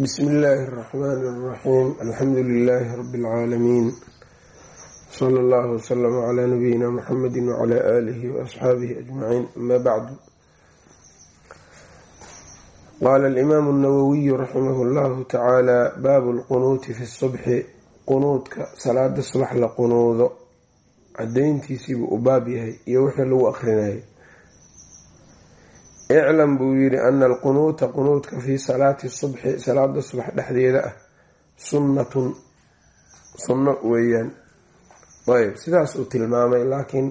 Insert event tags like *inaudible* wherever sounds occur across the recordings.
bsm illaahi اraxmaan اraxiim alxamdu lilaahi rabi اlcaalamiin sala allahu wslama cla nabiyina muxamedi wcla aalihi waasxaabihi ajmaciin ama bacdu qaala alimaamu اnawowiyu raximah llahu tacaala baabu lqunuuti fi subxi qunuudka salaada subax la qunuudo cadayntiisiibuu u baab yahay iyo wixii lagu akrinayay iclam buu yidhi ana alqunuuta qunuudka fii salaati subxi salaada subax dhexdeeda ah sunnatun sunno weeyaan. Ayb sidaas uu tilmaamay laakiin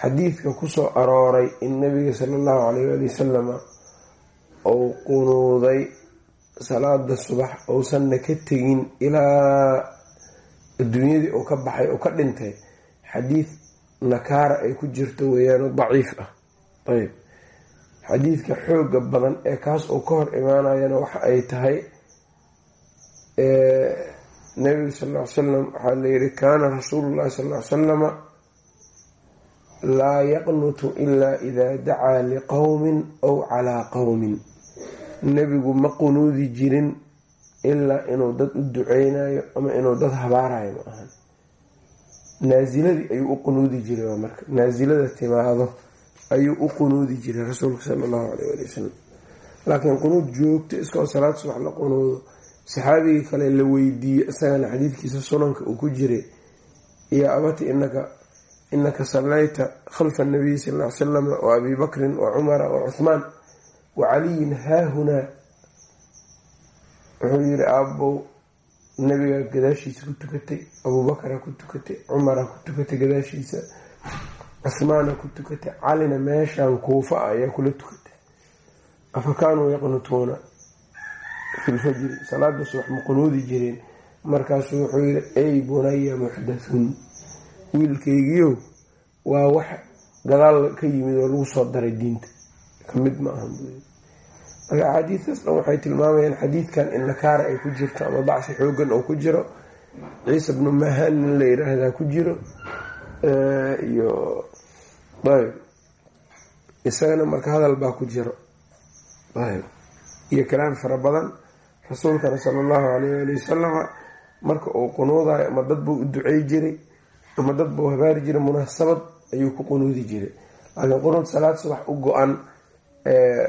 xadiidka ku soo arooray in nabiga sala allahu calayh waali wasalama uu qunuuday salaada subax uusanna ka tegin ilaa adduunyadii uu ka baxay oo ka dhintay xadiid nakaara ay ku jirto weeyaanoo daciif ah. Ayb xadiidka xooga badan ee kaas uu ka hor imaanayana waxa ay tahay nabiga sal ly salam waxaa layihi kaana rasuulullahi sal ly salama laa yaqnutu ilaa idaa dacaa liqowmin aw calaa qowmin nebigu ma qunuudi jirin ilaa inuu dad u duceynayo ama inuu dad habaarayo ma ahan. Naaziladii ayuu u qunuudi jiray marka. Naasilada timaado ayuu u qunuudi jiray rasuulka sala allahu caleyh wali wasalam laakiin qunuud joogto iskao salaad subax la qunuudo saxaabigii kale la weydiiyey isagana xadiidkiisa sunanka uu ku jiray iyo abati inaka inaka sallayta khalfa anabiyi sal ly salam wa abi bakrin wa cumara wa cuhmaan wa caliyin haahunaa. Wuxuu yiri aabow nabigaa gadaashiisa ku tukatay abuubakara ku tukatay cumara ku tukatay gadaashiisa cusmaana ku tukatay calina meeshan kuufa ayaa kula tukatay. Afa kaanuu yaqnutuuna fi lfajri salaada subax ma qunuudi jireen markaasuu wuxuu yiri ey bunaya muxdathun wiilkaygiiow waa wax gadaal ka yimid oo lagu soo daray diinta. Kamid ma aha marka axaadiistaas dhan waxay tilmaamayaan xadiidkan in nakaara ay ku jirto ama dacfi xoogan oo ku jiro. Ciisa bnu mahan in la yiraahdaa ku jiro iyo ayb. Isagana marka hadal baa ku jiro. Ayb. Iyo kalaam fara badan. Rasuulkana sala allahu calayh ali wasalama marka uu qunuudayo ama dad buu u ducey jiray ama dad buu habaari jiray munaasabad ayuu ku qunuudi jiray laakiin qunuud salaad subax u go-an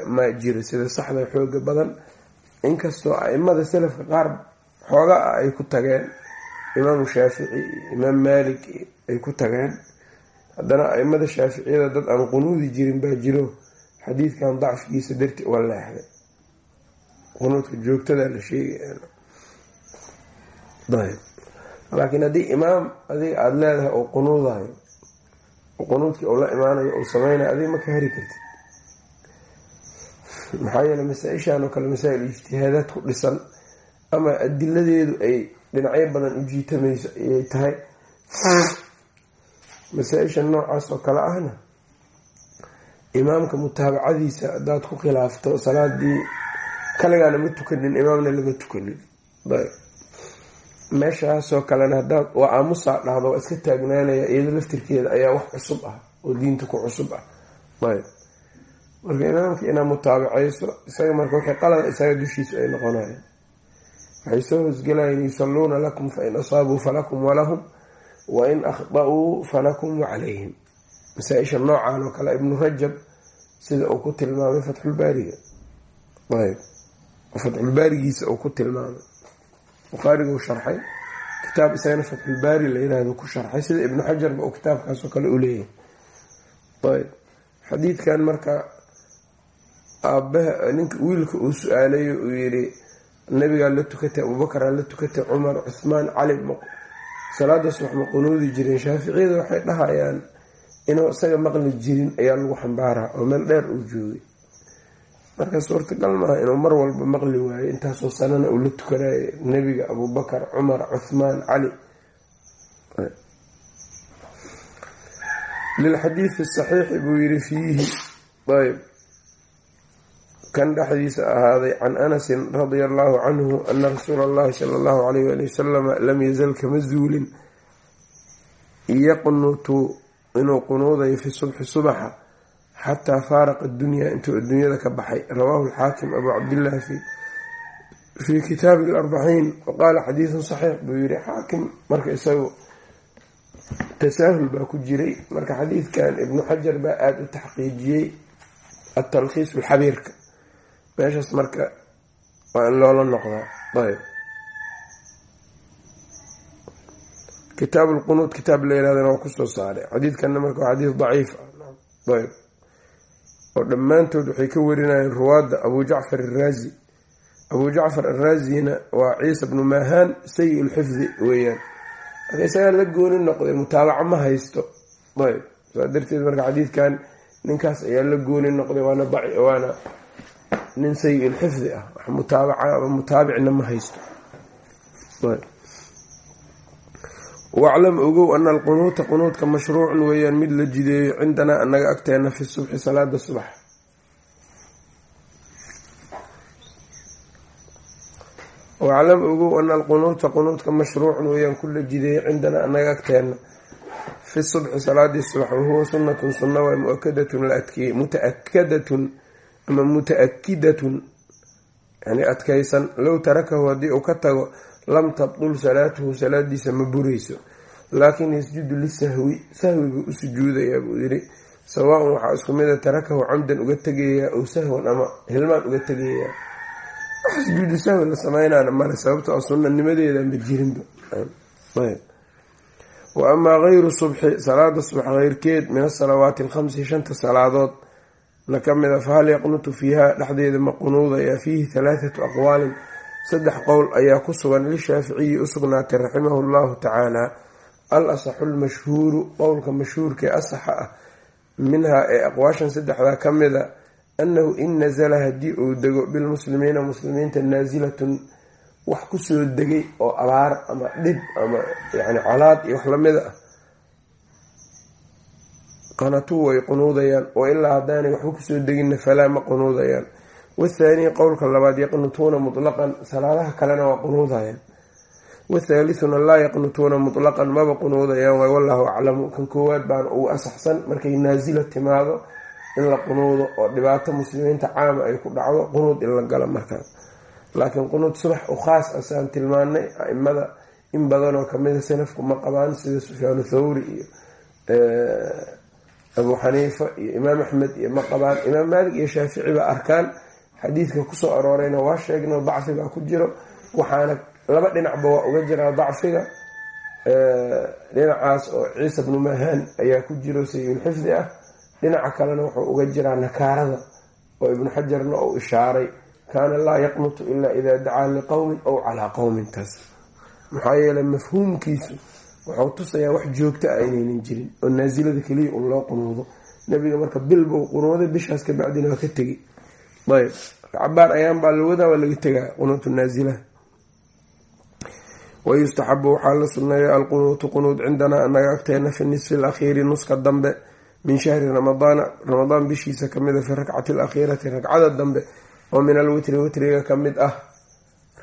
ma jiro sida saxda xooga badan inkastoo aimada salafka qaar xooga ah ay ku tageen imaamu shaafici imaam maalik ay ku tageen haddana aimada shaaficiyada dad aan qunuudi jirin baa jiro xadiidkan dacfigiisa darti uga leexday. Qunuudka joogtada la sheegay. Laakiin haddii imaam adiga aada leedahay oo qunuudayo qunuudkii uu la imaanayo uu sameynayo adiga ma ka heri kartid. Maxaa yeele masaa-ishan oo kale masaa-il ijtihaadaad ku dhisan ama adiladeedu ay dhinacyo badan u jiitamayso ayay tahay masaa-isha noocaas oo kale ahna imaamka mutaabacadiisa haddaad ku khilaafto salaadii kaligaana ma tukanin imaamna lama tukanin. Meeshaasoo kalena hadaad waa aamusaa dhahdo waa iska taagnaanaya iyado laftirkeeda ayaa wax cusub ah oo diinta ku cusub ah. Ayb. Marka imaamka inaad mutaabacayso isaga marka wixii qalada isaga dushiisu ay noqonayaan. Waxay soo hosgelayaan yusalluuna lakum fain asaabuu falakum walahum wain akhda-uu falakum wacalayhim masaa-isha noocan oo kale ibnu rajab sida uu ku tilmaamay fatxulbaariga ayb fatxulbaarigiisa uu ku tilmaamay bukhaariguu sharxay kitaab isagana fatxulbaari la yiraahdo ku sharxay sida ibnu xajarba uu kitaabkaasoo kale u leeyahay ayb xadiidkan marka aabaha ninka wiilka uu su'aalayo uu yiri nabigaa la tukatay abuubakaraa la tukatay cumar cuhmaan cali salaada subax ma qunuudi jireen shaaficiyada waxay dhahayaan inuu isaga maqli jirin ayaa lagu xambaaraa oo meel dheer uu joogay. Marka suurtagal maaha inuu mar walba maqli waayo intaasoo sanana uu la tukanayo nebiga abuubakar cumar cuhmaan cali. Lilxadiidi saxiixi buu yiri fiihi. Ayb kan dhexdiisa ahaaday can anasin radia allahu canhu ana rasuula allahi sala allahu alayh ali wasalama lam yazal kama zuulin. Yaqnutu inuu qunuudayo fi subxi subaxa xataa faaraqa adunyaa intuu adduunyada ka baxay. Rawaahu alxaakim abu cabdillahi fi fii kitaabi alarbaciin waqaala xadiidun saxiix buu yihi xaakim marka isagu tasaahul baa ku jiray. Marka xadiidkan ibnu xajar baa aada u taxqiijiyey atalkhiis ulxabiirka meeshaas marka waa in loola noqdaa. Ayb kitaab lqunuud kitaab la yirahdana waa ku soo saaray. Xadiidkanna marka waa xadiid daciif ah. Ayb oo dhammaantood waxay ka warinayeen ruwaadda abu jacfar araazi abu jacfar araazina waa ciisa bnu mahaan sayi lxifdi weeyaan. Marka isagaa la gooni noqday mutaabaco ma haysto. Ayb saa darteed marka xadiidkan ninkaas ayaa la gooni noqday waana waana nin sayi lxifdi ah wax mutaabaca ama mutaabicna ma haysto. Waclam ogow ana alqunuuta qunuudka mashruucun weeyaan mid la jideeyo cindanaa anaga agteena fi subxi salaada subax. Waclam ogow ana alqunuuta qunuudka mashruucun weeyaan ku la jideeyo cindanaa anaga agteena fi subxi salaadii subax wahuwa sunnatun sunna waa muakadatun muta-akadatun ama muta-akidatun yani adkaysan low tarakahu haddii uu ka tago lam tabdul salaatuhu salaadiisa ma burayso. Laakin yasjudu lisahwi sahwiga u sujuudayaa buu yiri sawaaun waxaa isku mida tarakahu camdan uga tegayaa ow sahwan ama hilmaan uga tegayaa. Sujuudu sahwi la sameynana male sababto sunanimadeedanba jirinba wa amaa gayru subxi salaada subax keyrkeed min asalawaati alkhamsi shanta salaadood na ka mida fahal yaqnutu fiiha dhexdeeda ma qunuudayaa fiihi halaathatu aqwaalin. Saddex qowl ayaa ku sugan lishaaficiyi u sugnaatay raximahu llahu tacaala. Al asaxu lmashhuuru qowlka mashhuurkaee asaxa ah minhaa ee aqwaashan saddexdaa ka mida annahu in nasala haddii uu dego bilmuslimiina muslimiinta naasilatun wax ku soo degay oo abaar ama dhib ama yani colaad iyo wax lamida ah qanatuu way qunuudayaan oo ilaa haddaanay waxba ku soo deginna falaa ma qunuudayaan. Wathaanii qowlka labaad yaqnutuuna mutlaqan salaadaha kalena waa qunuudayaan. Wathaalithuna laa yaqnutuuna mutlaqan maba qunuudayaan waay wallahu aclamu. Kan koowaad baana ugu asaxsan markay naasila timaado in la qunuudo oo dhibaato muslimiinta caama ay ku dhacdo qunuud in la galo markaas laakiin qunuud subax u khaas saan tilmaanay aimada in badanoo kamida salafku ma qabaan sida sufyaanu thawri iyo abuu xaniifa iyo imaam axmed iyo ma qabaan. Imaam maalik iyo shaafici baa arkaan. Xadiidka ku soo aroorayna waa sheegno dacfi baa ku jiro. Waxaana laba dhinacba waa uga jiraa dacfiga. Dhinacaas oo ciisa bnu mahaan ayaa ku jiro sayulxifdi ah. Dhinaca kalena wuxuu uga jiraa nakaarada oo ibnu xajarna uu ishaaray. Kaana laa yaqnutu ilaa idaa dacaa liqowmin ow calaa qowmin taas. Maxaa yeeley mafhuumkiisu wuxuu tusayaa wax joogta ah inaynan jirin oo naasilada keliya un loo qunuudo. Nabiga marka bil buu qunuuday bishaas kabacdina waa ka tegi ayb. Cabaar ayaan baa lawadaa waa laga tegaa qunuutu naasilaha wayustaxabu waxaa la sunneeya alqunuutu qunuud cindanaa anaga agteena fi nisfi alakhiiri nuska dambe min shahri ramadaana ramadaan bishiisa kamida fi rakcati alakhiirati ragcada dambe oo min alwitri witriga ka mid ah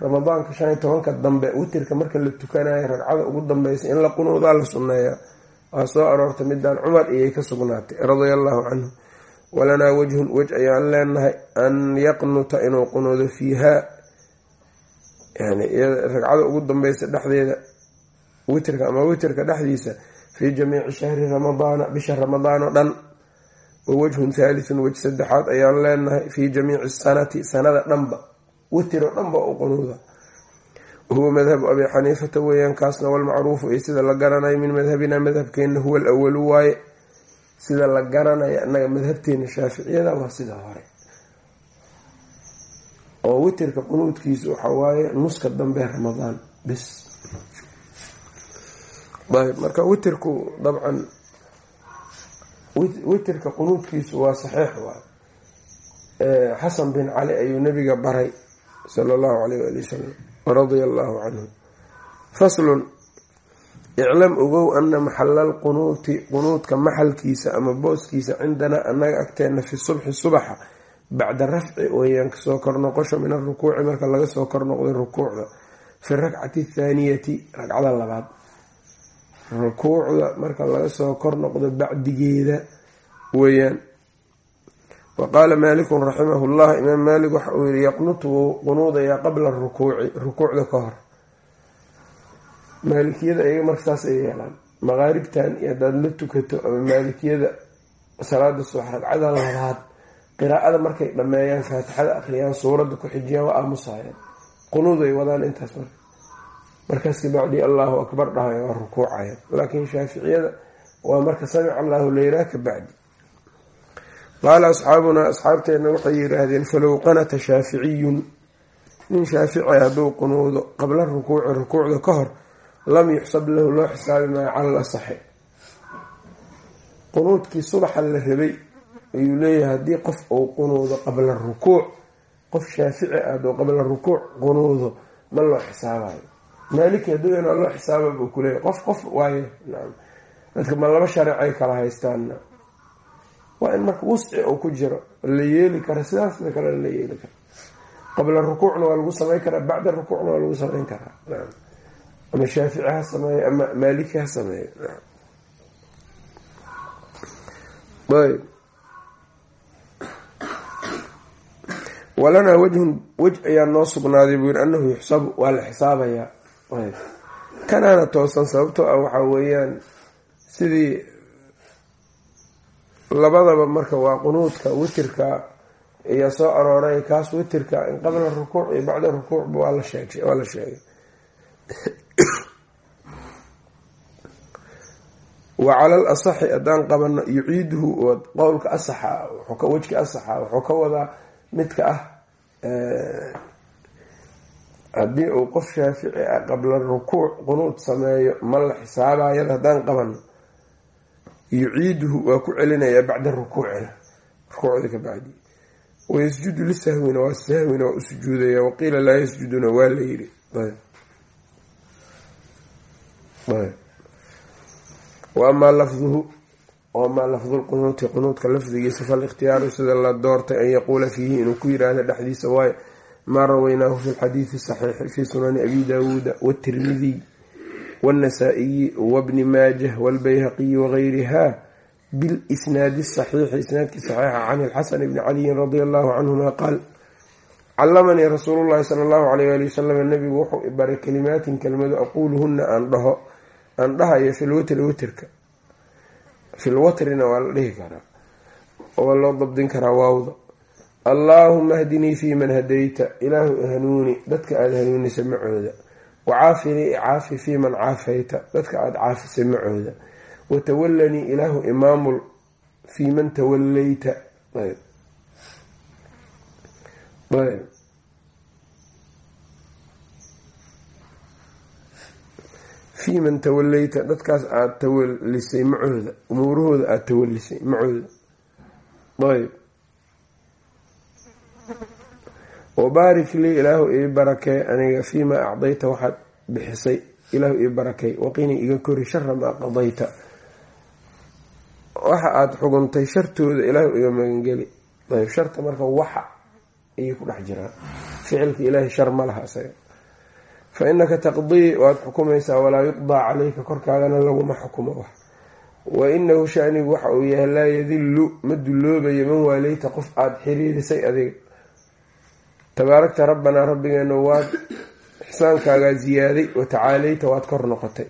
ramadaanka shan iyo tobanka dambe witirka marka la tukanayo ragcada ugu dambeysa in la qunuudaa la sunneeyaa waa soo aroortay midaan cumar iyay ka sugnaatay radia allahu canhu. Walanaa wajhun wej ayaan leenahay an yaqnuta inuu qunuudo fiiha. Ragcada ugu dambeysa dhexdeeda witrka ama witrka dhexdiisa fii jamiici shahri ramadaana bisha ramadaan oo dhan. Wa wajhun thalithun wej saddexaad ayaan leenahay fii jamiici sanati sanada dhanba witir oo dhanba u qunuuda wahuwa madhabu abi xaniifata weeyaan kaasna walmacruufu iyo sida la garanayo min madhabina madhabkeena huwa alawalu waaye. Sida la garanaya annaga madhabteena shaaficiyada waa sida hore. Oo witirka qunuudkiisu waxa waaye nuska dambe ramadaan bis ayb marka witirku dabcan witirka qunuudkiisu waa saxiix waay xasan bin cali ayuu nabiga baray sala allahu caleyh waali wasalam radia allahu canhu faslun iclam ogow ana maxalal qunuuti qunuudka maxalkiisa ama booskiisa cindanaa annaga agteena fi subxi subaxa bacda rafci weyaan ka soo kor noqosho min arukuuci marka laga soo kor noqday rukuucda. Fi rakcati athaaniyati ragcada labaad. Rukuucda marka laga soo kor noqdo bacdigeeda weyaan wa qaala maalikun raximahu llah imaam maalik waxa uu yihi yaqnutu wuu qunuudayaa qabla rukuuci rukuucda ka hor. Maalikiyada iyaga marka saas ay yeelaan maqaaribtan iyo haddaad la tukato ama maalikiyada salaada subax ragcada labaad qiraa'ada markay dhammeeyaan faatixada akhriyaan suuradda ku xijiyaan waa aamusayaan qunuud ay wadaan intaas marka. Markaas kabacdi allahu akbar dhahay waa rukuucaya. Laakiin shaaficiyada waa marka samic allahu leyraa ka bacdi qaala asxaabunaa asxaabteenna waxay yiraahdeen falow qanata shaaficiyun. Nin shaafici hadduu qunuudo qabla rukuuci rukuucda ka hor lam yuxsab lahu loo xisaabi maayo cala lasaxi qunuudkii subaxa la rabay ayuu leeyahay haddii qof uu qunuudo qabla rukuuc qof shaafici ah hadduu qabla rukuuc qunuudo ma loo xisaabayo. Maaliki hadduu inaa loo xisaaba buu kuleeyahy qof qof waayo dadka ma laba shareecay kala haystaanna waa in marka wusci uu ku jiro la yeeli kara sidaasna kale la yeeli kara. Qabla rukuucna waa lagu sameyn karaa bacda rukuucna waa lagu sameyn karaa. Ama shaafici ha sameeyo ama maaliki ha sameeyo. Ayb. Walanaa wajhun wej ayaa noo sugnaaday buu yiri anahu yuxsabu waa la xisaabayaa. Kanaana toosan sababtoo ah waxaa weeyaan sidii labadaba marka waa qunuudka witirka iyo soo arooray kaas witirka in qabla rukuuc iyo bacda rukuucba waa la sheegay. Wa cala al asaxi haddaan qabano yuciiduhu qowlka asaxa wejka asaxa wuxuu ka wadaa midka ah haddii uu qof shaafici ah qabla rukuuc qunuud sameeyo ma la xisaabayada haddaan qabano yuciiduhu waa ku celinayaa bacda rukuucina rukuucda ka bacdi. Wayasjudu lisahwina waa sahwina waa u waqiila laa yasjuduna waa la yiri wa amaa lafduhu amaa lafdulqunuuti qunuudka lafdigiisa falikhtiyaaru sida la doortay an yaquula fiihi inuu ku yiraahdo dhexdiisa waayo maa rawaynaahu fi lxadiidi saxiixi fii sunani abi daawuuda watirmidiy wاnasaa'iyi wabni maajah wاlbayhaqiyi wagayriha bilisnaadi saxiixi isnaadkii saxiixa can ilxasan bni caliyin radia allahu canhuma qaal calamanii rasuulu llahi sala allahu alayh ali wasalam nabigu wuxuu ibaray kalimaatin kelmado aquuluhuna aan dhaho aan dhahayo filwatri watrka filwatrina waa la dhihi karaa oo loo dabdin karaa waawda allaahuma hdinii fii man hadayta ilaahu hanuuni dadka aada hanuunisa macooda wacaafinii icaafi fii man caafayta dadka aada caafisay macooda watawallanii ilaahu imaamul fii man tawallayta fii man tawallayta dadkaas aada tawalisay macooda umuurahooda aada tawalisay macooda ayb wabaarik lii ilaahu ii barakee aniga fiimaa acdayta waxaad bixisay ilaahu ii barakay waqini iga kori shara maa qadayta. Waxa aada xuguntay shartooda ilaahu iga magangeli. Ayb sharta marka waxa ayay ku dhex jiraan ficilka ilaahay shar ma laha isaga fa inaka taqdii waad xukumaysaa walaa yuqdaa calayka korkaagana laguma xukumo wax. Wa inahu shanigu waxa uu yahay laa yadilu ma dulloobayo man waaleyta qof aada xiriirisay adiga tabaarakta rabbanaa rabbigeena waad ixsaankaagaa ziyaaday watacaaleyta waad kor noqotay.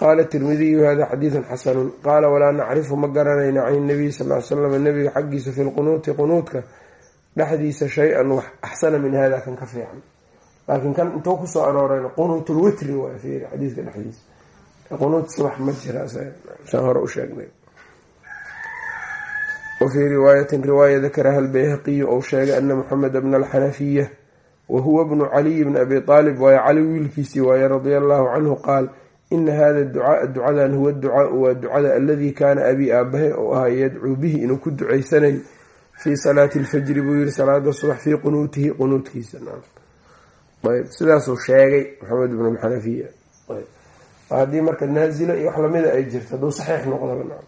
Qaala tirmidiyu hada xadiidun xasanun. Qaala walaa nacrifu ma garanayna can nabiy sal l slam nabiga xaggiisa fi lqunuuti qunuudka dhexdiisa shay-an wax axsana min hada kan ka fiican. Laakiin kan intuu ku soo aroorayna qunuutulwitri waa fiiri xadiidka dhexdiisa. Qunuud subax ma jira hore u sheegnay wafii riwaayatin riwaaya dakaraha albayhaqiyu ou sheegay ana muxameda bna alxanafiya wa huwa bnu caliy bni abi aalib waaye cali wiilkiisii waaye radia allahu canhu qaal ina hada ducaaa ducadan huwa ducaau waa ducada aladii kaana abii aabahay ou ahaa yadcuu bihi inuu ku ducaysanayo fii salaati lfajri buu yihi salaada subax fii qunuutihi qunuudkiisa sidaasuu sheegay maxamed bnu alxanafiya haddii marka naazila iyo wax lamida ay jirto hadduu saxiix noqdaba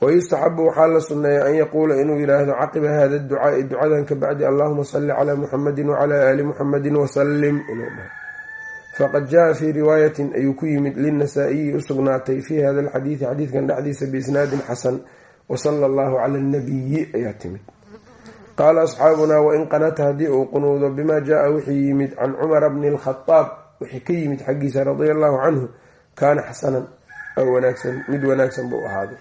wayustaxabu waxaa la sunneeya an yaquula inuu yidhaahdo caqiba hada ducaai ducadan ka bacdi allahuma salli calaa muxamadi wacalaa aali muxamadi wasalim faqad jaa fii riwaayatin ayuu ku yimid linnasaa-iyi u sugnaatay fii hada alxadiidi xadiidkan dhexdiisa biisnaadin xasan wasala allahu cala alnabiyi ayaa timid qaala asxaabunaa wain qanata haddii uu qunuudo bimaa jaa wixii yimid can cumara bni alkhadaab wixii ka yimid xaggiisa radia allahu canhu kaana xasanan aw wanaagsan mid wanaagsan buu ahaaday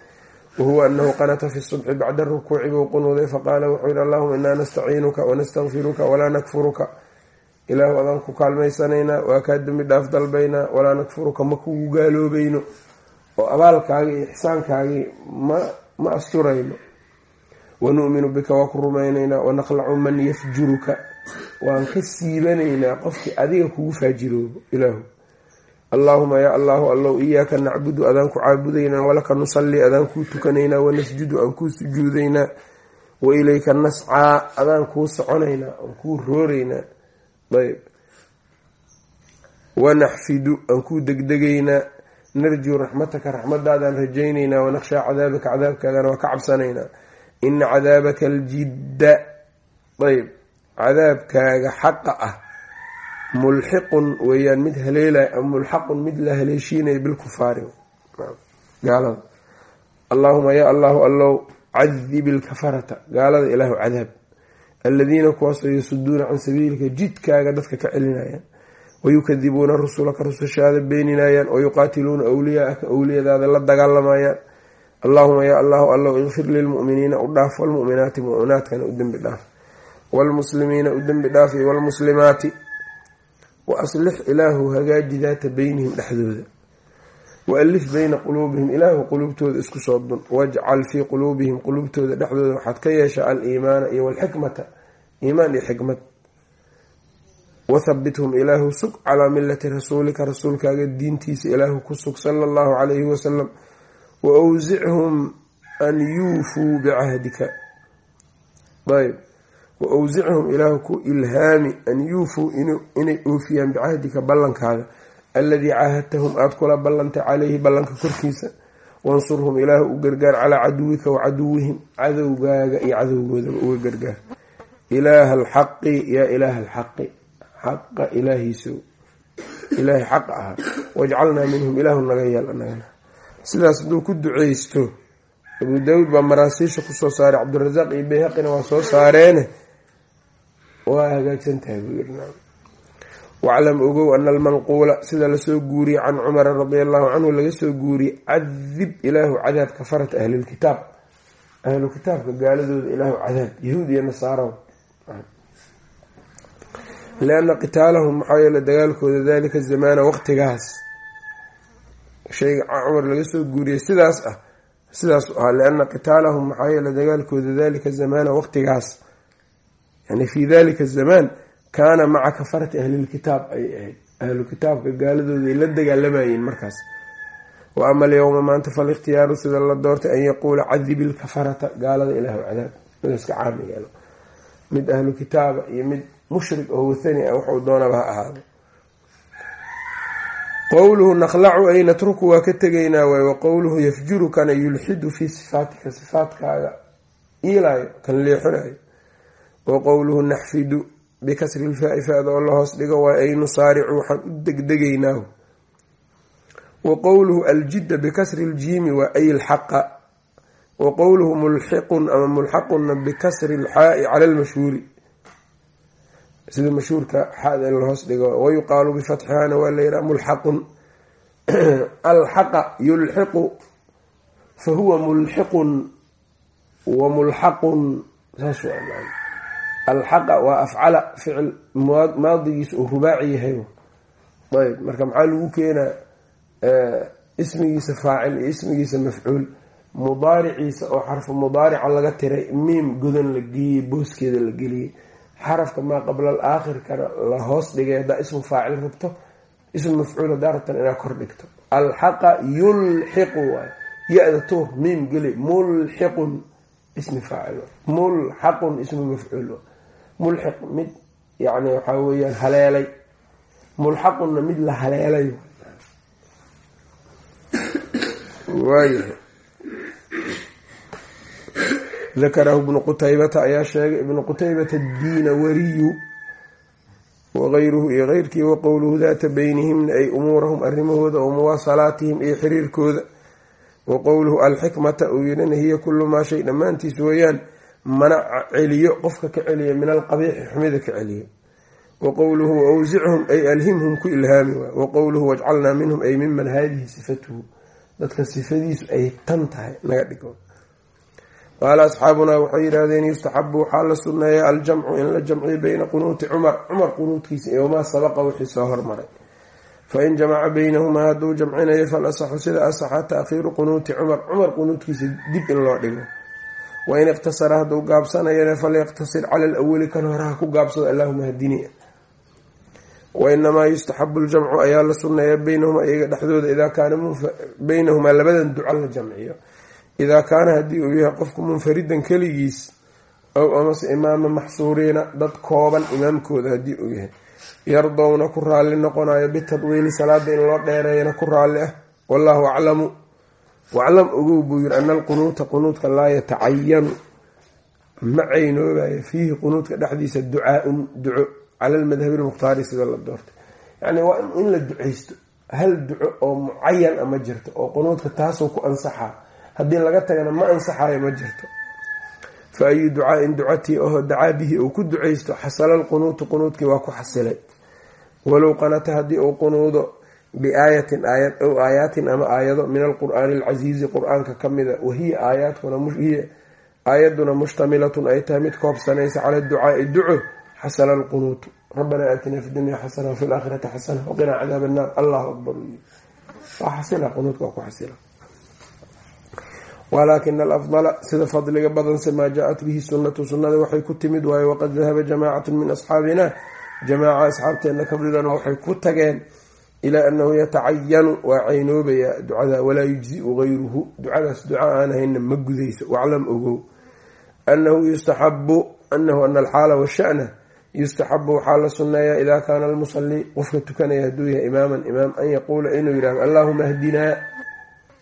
wahuwa anahu qanata fi subxi bacda rukuuci buu qunuuday faqaala wuxuu yihi allahuma inaa nastaciinuka wanastakfiruka walaa nakfuruka ilaahu adaan ku kaalmaysanaynaa waa kaa dembi dhaaf dalbaynaa walaa nakfuruka ma kugu gaaloobayno oo abaalkaagii iyo ixsaankaagii ma asturayno wanu'minu bika waa ku rumaynaynaa wanaqlacu man yafjuruka waan ka siibanaynaa qofkii adiga kugu faajiroobo allaahuma yaa allahu allow iyaaka nacbudu adaan ku caabudaynaa walaka nusalli adaan kuu tukanaynaa wanasjudu aan kuu sujuudaynaa wa ilayka nascaa adaan kuu soconaynaa aan kuu rooraynaa ayb. Wanaxfidu aan kuu degdegaynaa narjuu raxmataka raxmadaadaan rajaynaynaa wanakhshaa cadaabaka cadaabkaadana waa ka cabsanaynaa. Ina cadaabaka aljidda ayb. Cadaabkaaga xaqa ah mulxiqun weeyaan mid haleelay mulxaqun mid la haleeshiinaya bilkufaari gaalada. Allaahuma yaa allahu allow cadib ilkafarata gaalada ilaahu cadaab. Aladiina kuwaasoo yasuduuna can sabiilika jidkaaga dadka ka celinayaan. Wayukadibuuna rusulaka rusushaada beeninayaan. Wayuqaatiluuna awliyaaka awliyadaada la dagaalamayaan. Allaahuma yaa allahu allow ikfir lilmu'miniina u dhaaf walmu'minaati mu'minaatkana u dembi dhaaf. Waalmuslimiina u dembi dhaaf iyo waalmuslimaati wa aslix ilaahu hagaaji daata beynihim dhexdooda. Waalif beyna quluubihim ilaahu quluubtooda isku soo dun. Wajcal fii quluubihim quluubtooda dhexdooda. Waxaad ka yeesha aliimaana iyo walxikmata. Iimaan iyo xikmad. Wathabithum ilaahu sug calaa milati rasuulika rasuulkaaga diintiisa ilaahu ku sug sala allahu calayhi wasalam wa awsichum an yuufuu bicahdika ayb wa awsichum ilaahu ku ilhaami an yuufuu inay oofiyaan bicahdika ballankaaga alladii caahadtahum aada kula ballantay caleyhi ballanka korkiisa wansurhum ilaahu u gargaar calaa caduwika wa caduwihim cadowgaaga iyo cadowgoodaba uga gargaar ilaaha alxaqi yaa ilaaha alxaqi xaqa ilaahiiso ilaahay xaqa ahaa wajcalnaa minhum ilaahu naga yeel anagana sidaas hadduu ku duceysto abu daawuud baa maraasiisha ku soo saaray cabdirasaaq iyo bayhaqina waa soo saareene waa hagaagsan tahay buu yiri waclam ogow ana almanquula sida la soo guuriyey can cumara radia allahu canhu laga soo guuriyey cadib ilaahu cadaab kafarat ahlilkitaab ahlu kitaabka gaaladooda ilaahu cadaab yahuud iyo nasaaro lianna qitaalahum maxaa yeele dagaalkooda dalika zamaana waqtigaas shayga cumar laga soo guuriyey sidaas ah sidaasu ahaa lianna qitaalahum maxaa yeele dagaalkooda dalika zamaana waqtigaas yani fii dalika zamaan kaana maca kafarati ahlilkitaab ay ahayd ahlu kitaabka gaaladooda ay la dagaalamayeen markaas wa ama alyowma maanta falikhtiyaaru sida la doortay an yaquula cadib ilkafarata gaalada ilaahu cadaab midaska caami yeelo mid ahlu kitaaba iyo mid mushrik oo wathani ah waxuu doonaba ha ahaado qowluhu naqlacu ay natruku waa ka tegaynaa waay wa qowluhu yafjurukana yulxidu fii sifaatika sifaatkaaga iilaayo kan leexinayo wa qowluhu naxfidu bikasri lfaai fa-da oo la hoos dhigo waa ay nusaaricu waxaan u degdegaynaa wa qowluhu aljidda bikasri ljiimi waa ay lxaqa wa qowluhu mulxiqun ama mulxaqunna bikasri lxaai cala lmashhuuri sida mashhuurka xaada in lahoos dhigo wayuqaalu bifatxihana waa layihaha mulxaqun. *clears throat* Alxaqa yulxiqu fa huwa mulxiqun wa alxaqa waa afcala ficil maadigiisa uu rubaaci yahay. Marka maxaa lagu keenaa ismigiisa faacil iyo ismigiisa mafcuul mudaariciisa oo xarfu mudaarica laga tiray miim godan la geeyey booskeeda la geliyey. Xarafka maa qabla al aakhirkana la hoos dhigay haddaa ismu faacil rabto ismu mafcuul haddaa rabtan kor dhigto. Alxaqa yulxiqu waay ya-da tuur miim geli mulxiqun ismi faacil ismu mafcuul mulxiq mid yani waxaa weyaan haleelay. Mulxaqunna mid la haleelay. Waayahay dakarahu ibnu qutaybata ayaa sheegay ibnu qutaybata diina wariyu wagayruhu iyo keyrkii wa qowluhu daata beynihimna ay umuurahum arrimahooda wa iyo xiriirkooda. Wa qowluhu alxikmata uu yidhina hiya kullu maa shay dhammaantiis weeyaan manaca celiyo qofka ka celiya min alqabiixi xumida ka celiyo wa qowluhu awsichum ay alhimhum ku ilhaami waay wa qowluhu wajcalnaa minhum ay miman haadihi sifatuhu. Dadka sifadiisu ay tan tahay naga dhigo. Qaala asxaabunaa waxay yidhaahdeen yustaxabu waxaa la sunneeya aljamcu in la jamciyo beyna qunuuti cumar. Cumar qunuudkiisa iyo wamaa sabaqa wixii soo hormaray. Fain jamaca baynahumaa hadduu jamcinayo fal asaxu sida asaxa taakhiiru qunuuti cumar. Cumar qunuudkiisa dib in loo dhigo wain iqtasara hadduu gaabsanayana falyaqtasir cala alawali kan horaha ku gaabsado allaahuma hadini wainamaa yustaxabu ljamcu ayaa la sunneeya baynahumaa iyaga dhexdooda idaa kaana baynahumaa labadan duco la jamciyo idaa kaana haddii uu yahay qofku munfaridan keligiis ow amase imaama maxsuuriina dad kooban imaamkooda haddii uu yahay yardowna ku raalli noqonayo bitadwiili salaada in loo dheereeyana ku raalli ah wallaahu aclamu waclam ogow buu yiri ana alqunuuta qunuudka laa yatacayanu ma caynoobayo. Fiihi qunuudka dhexdiisa ducaa-un duco. Cala almadhabi lmukhtaari sida la doortay. Yacni waa in la ducaysto. Hal duco oo mucayan a ma jirto oo qunuudka taasoo ku ansaxaa haddii laga tagana ma ansaxayo ma jirto. Fa ayu ducaa-in ducatii oho dacaa bihi uu ku ducaysto xasala alqunuutu qunuudkii waa ku xasilay. Walow qanata haddii uu qunuudo biaayatin aayad ow aayaatin ama aayado min alqur'aani alcasiizi qur'aanka ka mida wahiya aayaadkunahiya aayaduna mushtamilatun ay tahay mid koobsanaysa cala ducaai duco xasala alqunuutu rabbanaa aatina fi dunya xasana wafi laakhirati xasana waqinaa cadaab annaar allahu akbar walaakina alafdala sida fadliga badanse maa jaa-at bihi sunnatu sunnada waxay ku timid waayo waqad dahaba jamaacatu min asxaabina jamaaca asxaabteenna kamidana waxay ku tageen ilaa anahu yatacayanu waa caynoobaya ducada walaa yujziu gayruhu ducadaas duca aan ahayna ma gudayso waclam ogow. Anahu yustaxabu anahu ana alxaala washana yustaxabu waxaa la sunneeyaa idaa kaana almusalii qofka tukanaya hadduu yahay imaaman imaam an yaquula inuu yihahdo allahuma hdinaa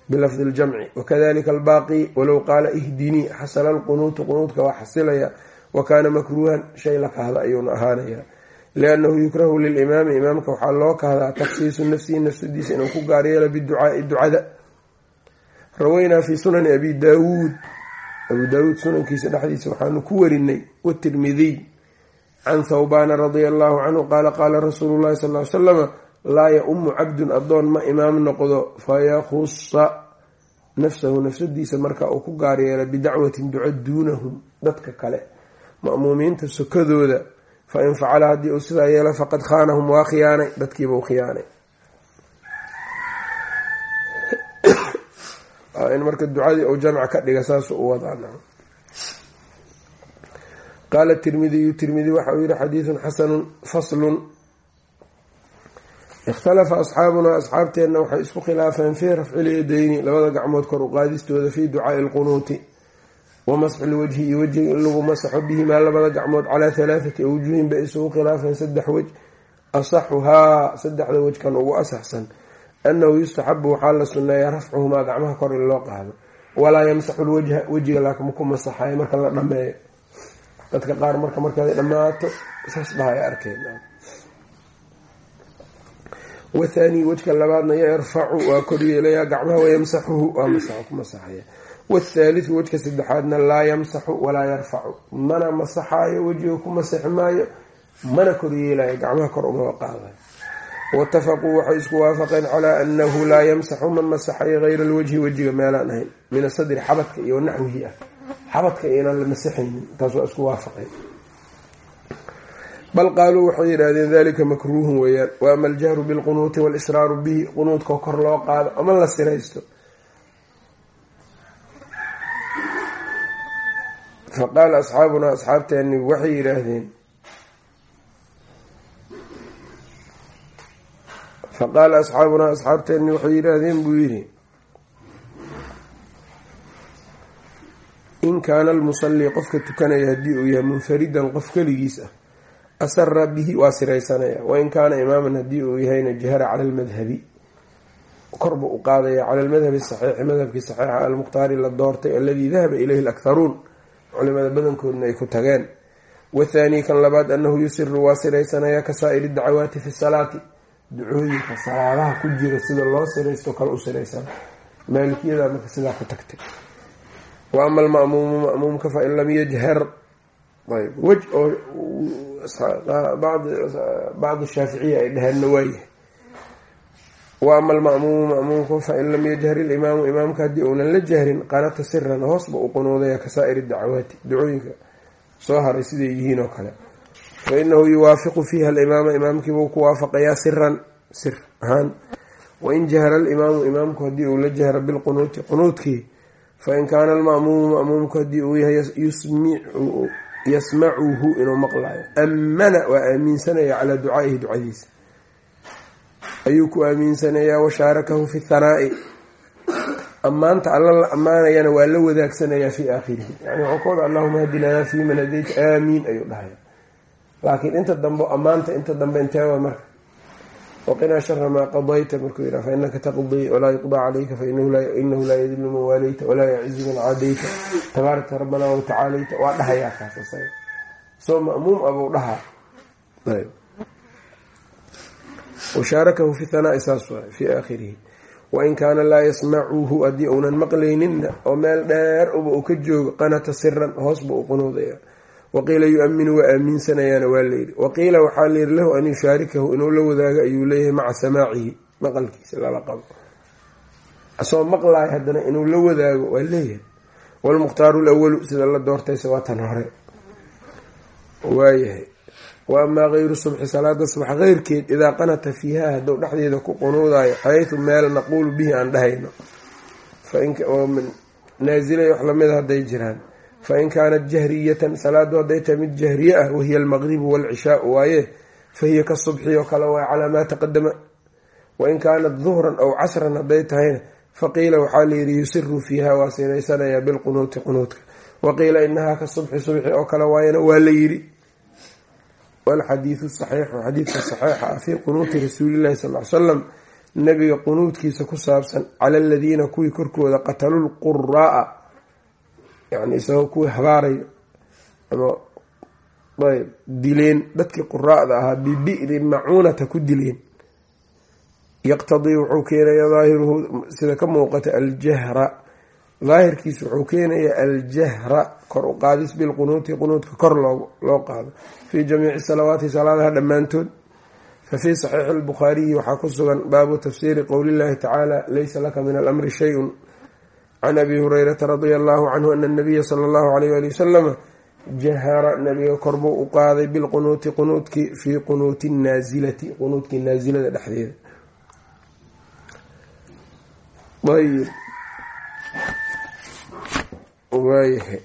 bilafdi ljamci wakadalika albaaqi walow qaala ihdinii xasala alqunuutu qunuudka waa xasilaya wa kaana makruuhan shay la kahda ayuuna ahaanaya liannahu yukrahu lilimaami imaamka waxaa loo kahdaa takhsiisu nafsihi nafsadiisa inuu ku gaaryeelo biducaai ducada raweynaa fi sunani abi daawuud abuu daawuud sunankiisa dhexdiisa waxaanu ku warinay watirmidiy can thawbaana radia allahu canhu qaala qaala rasuulu llahi sal l slama laa ya-umu cabdun addoon ma imaam noqdo fayakusa nafsahu nafsadiisa marka uu ku gaaryeelo bidacwatin duco duunahum dadka kale ma'muumiinta sokadooda fa in facala haddii uu sidaa yeelo faqad khaanahum waa khiyaanay dadkiiba u khiyaanay in marka ducadii uu jamc ka dhiga saas u wadaa qaala tirmidiyu tirmidi waxa uu yihi xadiidun xasanun faslun ikhtalafa asxaabunaa asxaabteenna waxay isku khilaafeen fii rafcil yadayni labada gacmood kor u qaadistooda fii ducaai lqunuuti wa masxi lwajhi iyo wejiga in lagu masaxo bihimaa labada gacmood calaa halaathati awjuhin bay isugu khilaafeen saddex wej asaxuhaa saddexda wejkan ugu asaxsan annahu yustaxabu waxaa la sunneeyaa rafcuhumaa gacmaha kor in loo qaado walaa yamsaxu lwajha wejiga laakiin ku masaxayo marka la dhameeyo dadka qaar marka markaad dhammaato saas dhahay arkeen wathaani wejka labaadna yarfacu waa koryeelayaa gacmaha wayamsaxuhu waa masaxo wathaalithu wejka saddexaadna laa yamsaxu walaa yarfacu mana masaxaayo wejiga ku masaxi maayo mana koryeelayo gacmaha kor uma qaadayo waitafaquu waxay isku waafaqeen calaa annahu laa yamsaxu ma masaxayo hayra alwajhi wejiga meelaan ahayn min asadri xabadka iyo naxwihi ah xabadka inaan la masaxaynin taas isku waafaqeen bal qaaluu waxay yidhaahdeen dalika makruuhun weeyaan wa ama aljahru bilqunuuti walisraaru bihi qunuudkao kor loo qaado ama la siraysto faqaala asxaabunaa asxaabteeni waxay yidhaahdeen faqaala asxaabunaa asxaabteeni waxay yidhaahdeen buu yidhi in kaana almusallii qofka tukanaya haddii uu yahay munfaridan qof keligiis ah asara bihi waa siraysanaya wain kaana imaaman haddii uu yahayna jahara cala almadhabi korba u qaadaya cala almadhabi saxiixi madhabkii saxiixa almukhtaari la doortay aladii dahaba ilayhi alakharuun culimada badankoodna ay ku tageen. Wathaanii kan labaad annahu yusiru waa siraysanaya ka saa'iri dacawaati fi salaati. Ducooyinka salaadaha ku jira sida loo siraysto kale u siraysana maalikiyada marka sidaa ku tagtay. Wa ama alma'muumu ma'muumka fain lam yajhar ayb wej oo bacdi shaaficiya ay dhaheenna waayahay wa ama alma'muumu ma'muumku fain lam yajhar ilimaamu imaamka haddii uunan la jahrin qanata siran hoosba u qunuudaya ka saa'iri dacawaati ducooyinka soo haray siday yihiin oo kale. Fa inahu yuwaafiqu fiiha alimaama imaamkiibuu ku waafaqayaa siran sir ahaan. Wain jahara alimaamu imaamku haddii uu la jahro bilqunuuti qunuudkii fain kaana alma'muumu ma'muumku haddii uu yahay yasmacuhu inuu maqlayo ammana waa aaminsanaya calaa ducaa'ihi ducadiisa ayuu ku aaminsanayaa washaarakahu fi thanaa'i. Ammaanta alla la ammaanayana waa la wadaagsanayaa fii aakhirihi. Yani wada allahuma hadinaa fii man hadayta. Aamiin ayuu dhahaya laakiin inta dambe ammaanta inta dambe inteewa marka. Waqinaa shara maa qadayta. Markuu yidhaha fainaka taqdii walaa yuqdaa calayka fainahu laa yadilu man waalayta walaa yacizu man caadayta tabaarakta rabbana watacaalayta waa dhahayaa kaas soo ma'muum abuu dhahaa washaarakahu fi hanaai saas waay fii aakhirihi wain kaana laa yasmacuhu haddii uunan maqlayninna oo meel dheer uba uu ka joogo qanata siran hoosba uu qunuudaya waqiila yu-aminu waa aaminsanayaana waa layidhi waqiila waxaa layidhi lahu an yushaarikahu inuu la wadaago ayuu leeyahay maca samaacihi maqalkiisa lala qabo asoo maqlaay haddana inuu la wadaago waa leeyahay walmukhtaaru lawalu sida la doortayse hore waayahay wa amaa kayru subxi salaada subax keyrkeed idaa qanata fiiha hadduu dhexdeeda ku qunuudayo xaytu meel naquulu bihi aan dhahayno. Naazilay wax lamida hadday jiraan. Fain kaanat jahriyatan salaadu hadday tahay mid jahriye ah wahiya almaqribu waalcishaau waaye fahiya ka subxi oo kale waay calaa maa taqadama wain kaanat duhran aw casran hadday tahayna faqiila waxaa layidhi yusiru fiiha waa sinaysanayaa bilqunuuti qunuudka. Waqiila inahaa ka subxi subxi oo kale waayana waa la yidhi walxadiidu saxiixu xadiidka saxiixa ah fii qunuuti rasuulillahi sal l salam nabiga qunuudkiisa ku saabsan cala aladiina kuwii korkooda qataluu lquraaa yani isagoo kuwii habaarayo ama ayb dileen dadkii quraa'da ahaa bibi'ri macuunata ku dileen yaqtadii wuxuu keenayaa daahiruhu sida ka muuqata aljahra daahirkiisu wuxuu keenayaa aljahra kor u qaadis bilqunuuti qunuudka kor loo qaado. Fii jamiici salawaati salaadaha dhammaantood fa fii saxiixi albukhaariyi waxaa ku sugan baabu tafsiiri qowlillahi tacaala laysa laka min alamri shay-un. Can abi hurayrata radia allahu canhu ana anabiya sala allahu alayh ali wasalama jahara nabiga korbuu u qaaday bilqunuuti qunuudkii fii qunuuti naasilati qunuudkii waayahay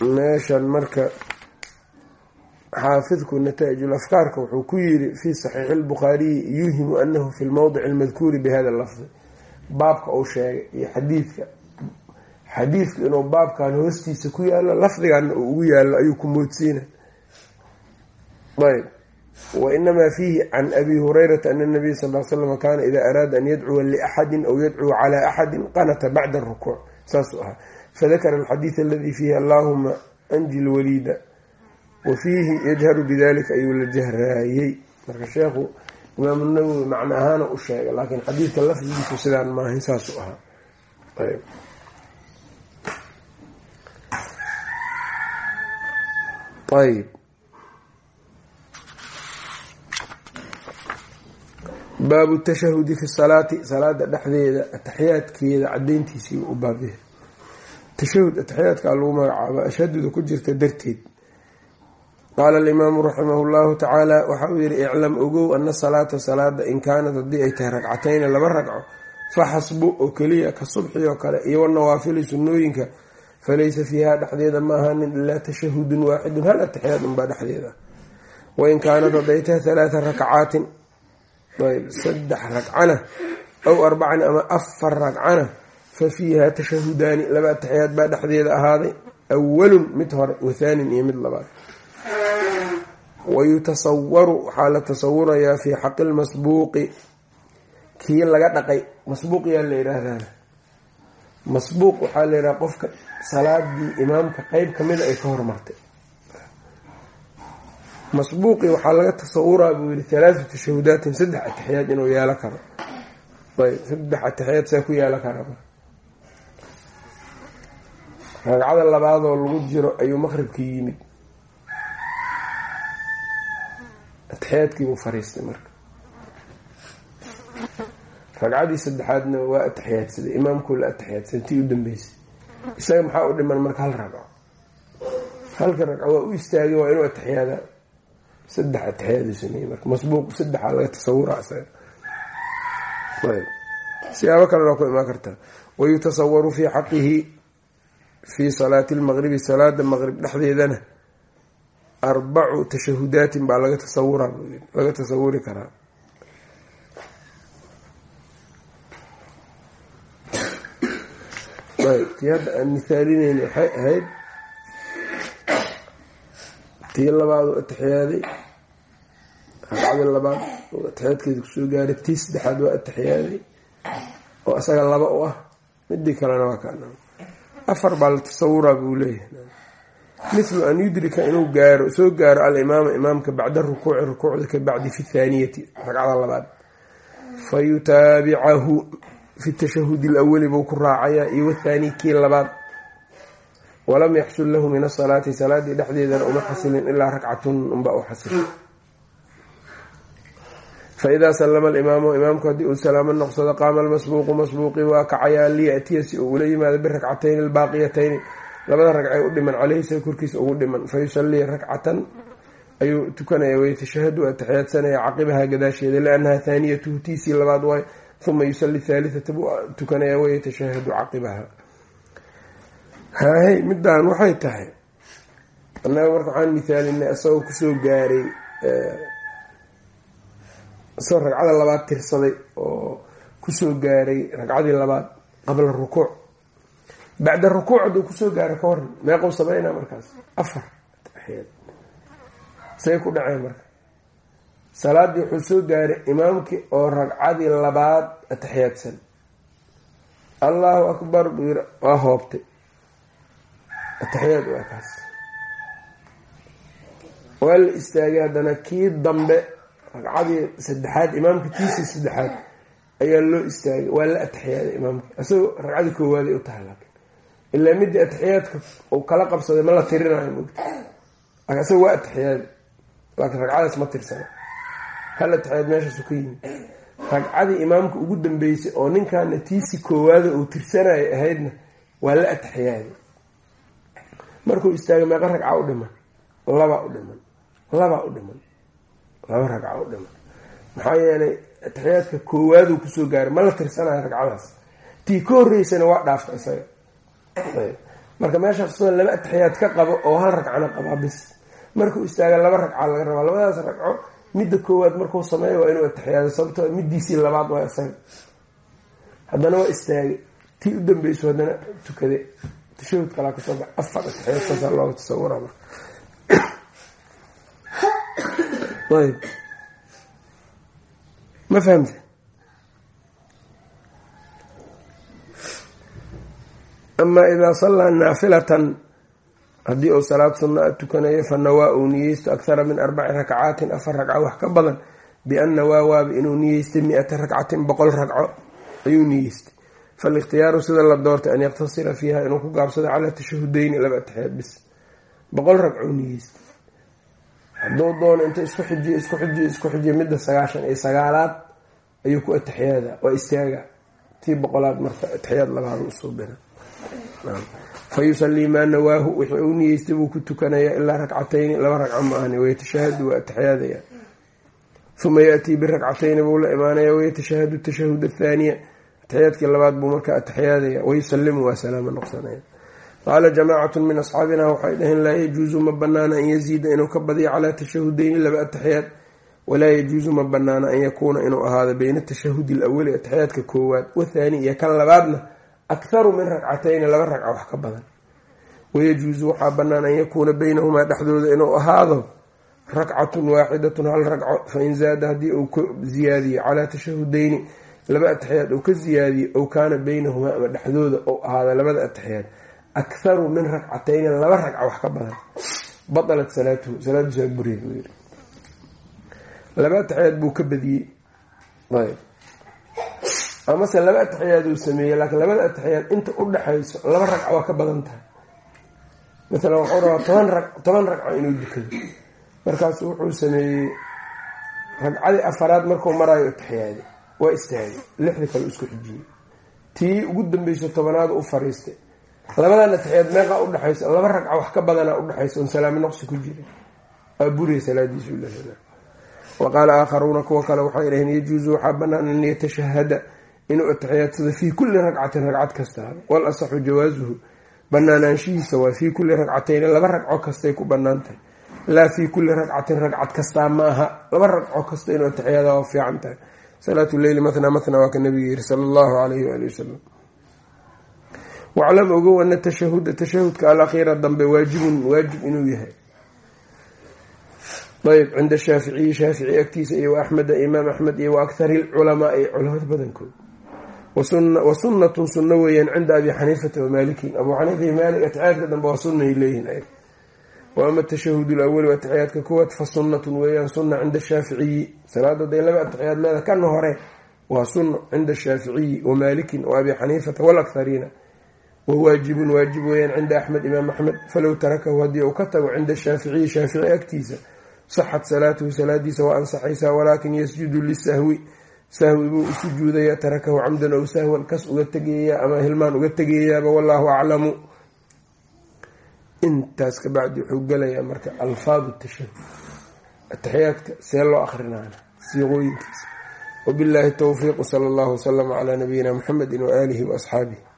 meeshan marka xaafidku nataa'ijul afkaarka wuxuu ku yiri fii saxiixi lbukhaariyi yuhimu anahu fi lmowdici almadkuuri bihada lafdi baabka uu sheegay iyo xadiidka. Xadiidku inuu baabkan hoostiisa ku yaalo lafdigana uu ugu yaalo ayuu ku moodsiina ayb wainamaa fiihi can abi hurayrata ana nabiya sal l slam kaana idaa araada an yadcuwa liaxadin aw yadcuwa calaa axadin qanata bacda arukuuc saasuu ahaa fadakara alxadiid aladii fiihi allaahuma anji lwaliida wa fiihi yajharu bidalika ayuu la jahraayey marka sheekhu imaamu nawowi macno ahaana u sheegay laakiin xadiidka lafdigiisu sidaan maahayn saasuu ahaa ayb baabu tashahudi fi salaati salaada dhexdeeda ataxiyaadkeeda cadayntiisii u baabyahay tashahud ataxiyaadkaa lagu magacaabo ashaduda ku jirta darteed. Qaala alimaamu raximahu llahu tacaala waxa uu yihi iclam ogow ana salaata salaada in kaanat haddii ay tahay ragcatayna laba ragco fa xasbu oo keliya ka subxi oo kale iyo wanawaafili sunnooyinka falaysa fiiha dhexdeeda ma ahanin ilaa tashahudun waaxidun hal ataxiyaad unbaa dhexdeeda. Wain kaanat hadday tahay halaata rakcaatin ayb saddex ragcana aw arbacan ama afar ragcana fa fiiha tashahudaani laba ataxiyaad baa dhexdeeda ahaaday awalun mid hore wathaanin iyo mid labaad wayutasawaru waxaa la tasawurayaa fii xaqi lmasbuuqi kii laga dhaqay masbuuq yaa la yidhaahdaa masbuuq waxaa la yidhaha qofka salaadii imaamka qeyb kamida ay ka hormartay masbuuqi waxaa laga tasawuraa buu yihi halaatu tashahudaatin saddex ataxiyaad inuu yeelo karo. Ayb saddex ataxiyaad see ku yeelan karaa ragcada labaadoo lagu jiro ayuu maqribkii yimid. Ataxiyaadkiibuu fariistay marka. Ragcadii saddexaadna waa ataxiyaadsaday imaamkuu la ataxiyaadsaday tii u dambeysay. Isaga maxaa u dhiman marka hal ragco? Halka ragco waa u istaagay waa inuu atixiyaadaa saddex atixiyaaduu sameeyey marka masbuuq saddexaa laga tasawura isaga siyaabo kalena ku imaan kartaa wayutasawaru fii xaqihi fii salaati lmaqribi salaada maqrib dhexdeedana arbacu tashahudaatin baa laga tasawura laga tasawuri karaa. Tii hadda waxay ahayd tii labaad oo atixiyaaday ragcadii labaad oo atixiyaadkeeda ku soo gaaray tii saddexaad waa atixiyaaday oo isaga laba u ah midii kalena waa kaan afar baa la tasawuraa buu leeyahay. Mithlu an yudrika inuu gaaro soo gaaro alimaama imaamka bacda rukuuci rukuucda ka bacdi fi thaaniyati ragcada labaad. Fa yutaabicahu fi tashahudi alawali buu ku raacayaa iyo wathaani kii labaad walam yaxsul lahu min asalaati salaadii dhexdeedana uma xasilin ilaa rakcatun unba u xasil. Faidaa salama alimaamu imaamku haddii uu salaamo noqsado qaama almasbuuqu masbuuqii waa kacayaa liyatiya si uu ula yimaado birakcatayni albaaqiyatayni. Labada ragcay u dhiman caleyhi sa korkiisa ugu dhiman. Fayusallii rakcatan ayuu tukanaya wayatashahadu ataxiyaadsanaya caqibaha gadaasheeda liannaha thaaniyatuhu tiisii labaad waay. Uma yusalli thaalitata buu tukanaya caqibaha hahay midaan waxay tahay. Annaga marka waxaan mithaalinay isagoo ku soo gaaray isagoo ragcada labaad tirsaday oo ku soo gaaray ragcadii labaad qabla rukuuc. Bacda rukuuc hadduu ku soo gaaro ka waran meequu sameynaa markaas? Afar. Ataxiyaad say ku dhaceen marka. Salaadii wuxuu soo gaaray imaamkii oo ragcadii labaad ataxiyaadsan allahu akbar buu yiri waa hoobtay ataxiyaad waa kaas. Waa la istaagay haddana kii dambe ragcadii saddexaad imaamka tiisii saddexaad ayaa loo istaagay. Waa la atixiyaaday imaamka. Isagoo ragcadii koowaaday u tahay laakiin. Ilaa midii atixiyaadka uu kala qabsaday ma la tirinayo mogta isagoo waa atixiyaaday laakiin ragcadaas ma tirsana. Hal atixiyaad meeshaasu ka yimid. Ragcadii imaamka ugu dambeysay oo ninkaana tiisii koowaada uu tirsanayo ahaydna waa la atixiyaaday markuu istaagay meeqa ragca u dhiman. Laba u dhiman. Laba u dhiman. Laba ragca u dhiman. Maxaa yeelay atixiyaadka koowaaduu ku soo gaaray ma la tirsanayo ragcadaas tii ka horeysana waa dhaafta isaga. Marka meeshaas soo laba atixiyaad ka qabo oo hal ragcana qabaa bis. Markuu istaaga laba ragca laga rabaa. Labadaas ragco midda koowaad markuu sameeyo waa inuu atixiyaado sababtoo midiisii labaad waa isaga. Haddana waa istaagay tii u dambeyso haddana tukaday tashahud kalaa ka soo bax afar saasaa looga tasawura ayb ma fahamte amaa idaa sallaa naafilatan haddii uu salaad sunna tukanayo fa nawaa uu niyeysto akhara min arbaci rakcaatin afar ragco wax ka badan bianna waa waaba inuu niyeystay mi-ata rakcatin boqol ragco ayuu niyeystay falikhtiyaaru sida la doortay an yaktasira fiiha inuu ku gaabsado calaa tashahudeyni laba atixiyaad bis boqol ragcou niyeystay hadduu doono inta isku xijiyo isku xijiyo isku xijiyo midda sagaashan iyo sagaalaad ayuu ku atixiyaada waa istaaga tii boqolaad marka atixiyaad labaad u soo bina fa yusallii maa nawaahu wixii uu niyeystay buu ku tukanayaa ilaa rakcatayni laba ragco ma ahni wayatashahadu waa atixiyaadaya uma yaatii birakcatayni buu la imaanaya wayatashahadu tashahud athaaniya atixiyaadkii labaad buu marka atixiyaadaya wayusalimu waa salaamo noqsanaya. Qaala jamaacatu min asxaabina waxay dhaheen laa yajuusu ma banaana an yaziida inuu ka badiyo calaa tashahudeyni laba atixiyaad walaa yajuusu ma banaana an yakuuna inuu ahaado beyna tashahudi alawali atixiyaadka koowaad wathaani iyo kan labaadna akharu min ragcatayni laba ragca wax ka badan. Wayajuusu waxaa banaan an yakuuna beynahumaa dhexdooda inuu ahaado rakcatun waaxidatun hal ragco fain zaada haddii uu ka ziyaadiyo calaa tashahudeyni laba atixiyaad uu ka ziyaadiyo ow kaana beynahumaa ama dhexdooda ou ahaada labada atixiyaad akharu min rakcatayni laba ragca wax ka badan. Batalat salaatuhu salaadiisu buriya buu yiri laba atixiyaad buu ka badiyey. Ayb. Amase laba ataxiyaad uu sameeyey laakiin labada ataxiyaad inta u dhexayso laba ragca waa ka badan tahay. Maalan wuxuu rabaa toban ra toban ragca inuu dukado. Markaasu wuxuu sameeyey ragcadii afaraad markuu maraayo ataxiyaaday waa istaagay. Lixda kale isku xijiyey. Tii ugu dambeyso tobanaad u fariistay. Labadan ataxiyaad meeqaa udhexaysa laba ragca wax ka badanaa udhexaysa on salaamo noqsi ku jira waa buriya salaadiisu wa qaala aakharuuna kuwa kale waxay dhaheen yajuusu waxaa banaan an yatashahada inuu atixiyaadsado fii kulli ragcatin ragcad kastaaba wal asaxu jawaasuhu banaanaanshihiisa waa fii kulli ragcatayni laba ragco kastay ku bannaan tahay laa fii kulli ragcatin ragcad kastaa maaha. Laba ragco kasta inuu atixiyaada waa fiican tahay salaatu leyli matna matna waa ka nabiga yiri sala allahu alayhi waali wasalam waclam ogow ana tashahuda tashahudka alakhiira dambe waajibun waajib inuu yahay. Ayb cinda shaaficiyi shaafici agtiisa iyo waaxmeda imaam axmed iyo wa akhari lculamaai culamada badankood. Wa sunnatun sunno weeyaan cinda abi xaniifata wamaalikin abuu xaniifa iyo maalik atixiyaadka dambe waa sunay leeyihiin wa ama atashahud lawali atixiyaadka kuwaad fa sunnatun weeyaan sunna cinda shaaficiyi salaada day laba atixiyaad leeda kana hore waa sunno cinda shaaficiyi wamaalikin wa abi xaniifata walakhariina wawaajibun waajib weeyaan cinda axmed imaam axmed. Falow tarakahu haddii uu ka tago cinda shaaficiyi shaafici agtiisa. Saxat salaatuhu salaadiisa waa ansaxaysaa walaakin yasjudu lisahwi sahwi buu u sujuudaya tarakahu camdan ow sahwan kas uga tegayaa ama hilmaan uga tegayaaba wallaahu aclamu intaas kabacdi wuxuu gelayaa marka alfaadu tashahud ataxiyaadka see loo akhrinaana siiqooyinkiisa wabillaahi towfiiq sala allahu wasalama calaa nabiyina muxamedi waaalihi waasxaabihi